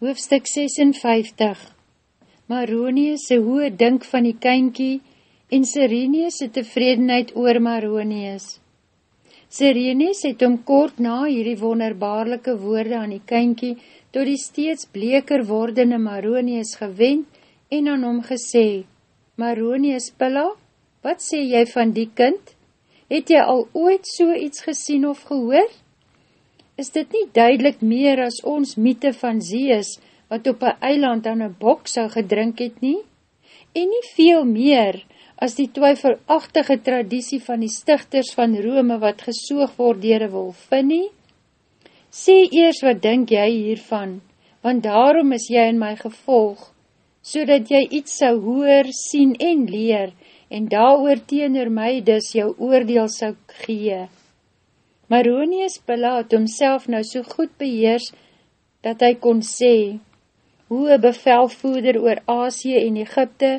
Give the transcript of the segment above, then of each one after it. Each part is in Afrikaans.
Hoofstuk 56 Maronius se hoë dink van die kynkie en Sirenius se tevredenheid oor Maronius. Sirenius het om kort na hierdie wonderbaarlike woorde aan die kynkie tot die steeds bleker wordende Maronius gewend en aan hom gesê, Maronius Pilla, wat sê jy van die kind? Het jy al ooit so iets gesien of gehoor? Is dit nie duidelik meer as ons mythe van Zeus, wat op een eiland aan een bok sou gedrink het nie? En nie veel meer as die twyfelachtige traditie van die stichters van Rome wat gesoog word dier een wolfin nie? Sê eers wat denk jy hiervan, want daarom is jy in my gevolg, so dat jy iets sou hoor, sien en leer, en daar oor teener my dus jou oordeel sou gee. Maronius Pilla het homself nou so goed beheers, dat hy kon sê, hoe een bevelvoeder oor Asie en Egypte,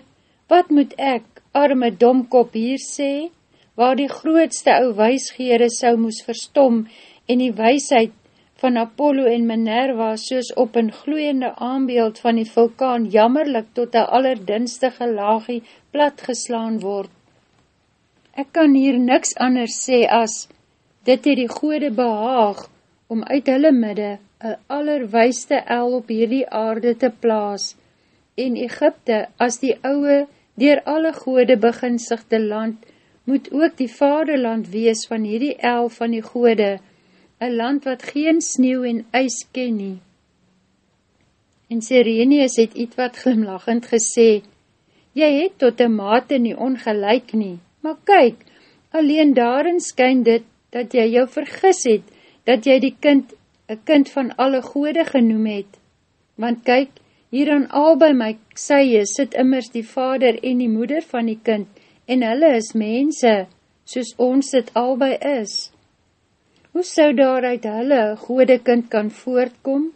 wat moet ek, arme domkop, hier sê, waar die grootste ou wijsgeere sou moes verstom en die wijsheid van Apollo en Minerva soos op een gloeiende aanbeeld van die vulkaan jammerlik tot een allerdinstige laagie platgeslaan word. Ek kan hier niks anders sê as, Dit het die gode behaag om uit hulle midde een allerwijste el op hierdie aarde te plaas en Egypte as die ouwe dier alle gode beginsigte land moet ook die vaderland wees van hierdie el van die gode, een land wat geen sneeuw en ijs ken nie. En Sirenius het iets wat glimlachend gesê, jy het tot een mate nie ongelijk nie, maar kyk, alleen daarin skyn dit dat jy jou vergis het, dat jy die kind, een kind van alle gode genoem het. Want kyk, hier aan al by my sye sit immers die vader en die moeder van die kind, en hulle is mense, soos ons dit albei is. Hoe sou daaruit hulle gode kind kan voortkom?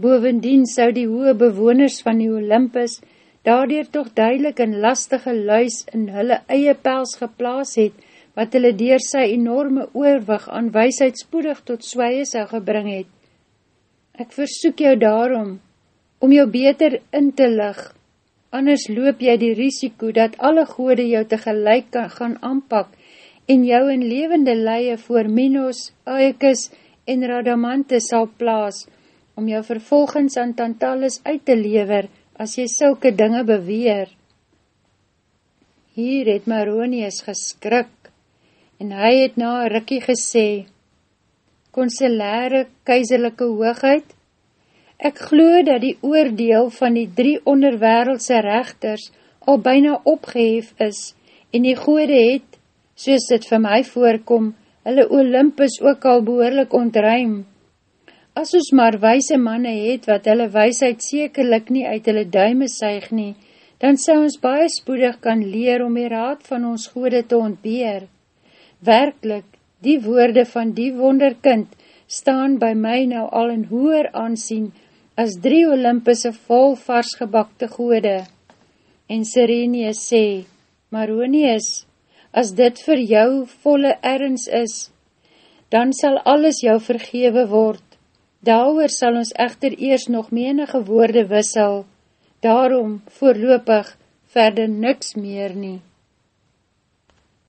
Bovendien sou die hoë bewoners van die Olympus daardoor toch duidelik en lastige luis in hulle eie pels geplaas het, wat hulle dier sy enorme oorwig aan weisheid spoedig tot swaie sal gebring het. Ek versoek jou daarom, om jou beter in te lig, anders loop jy die risiko dat alle gode jou tegelijk kan gaan aanpak en jou in levende leie voor Minos, Aekus en Radamante sal plaas, om jou vervolgens aan Tantalus uit te lever, as jy sulke dinge beweer. Hier het Maronius geskrik, en hy het na rikkie gesê, Konselare keizerlijke hoogheid, ek glo dat die oordeel van die drie onderwereldse rechters al byna opgehef is, en die goede het, soos dit vir my voorkom, hulle Olympus ook al behoorlik ontruim. As ons maar wijse manne het, wat hulle wijsheid sekerlik nie uit hulle duime suig nie, dan sal ons baie spoedig kan leer om die raad van ons goede te ontbeer. Werkelijk, die woorde van die wonderkind staan by my nou al in hoer aansien as drie Olympische vol vars gebakte gode. En Sirenius sê, Maronius, as dit vir jou volle ergens is, dan sal alles jou vergewe word. Daar sal ons echter eers nog menige woorde wissel, daarom voorlopig verder niks meer nie.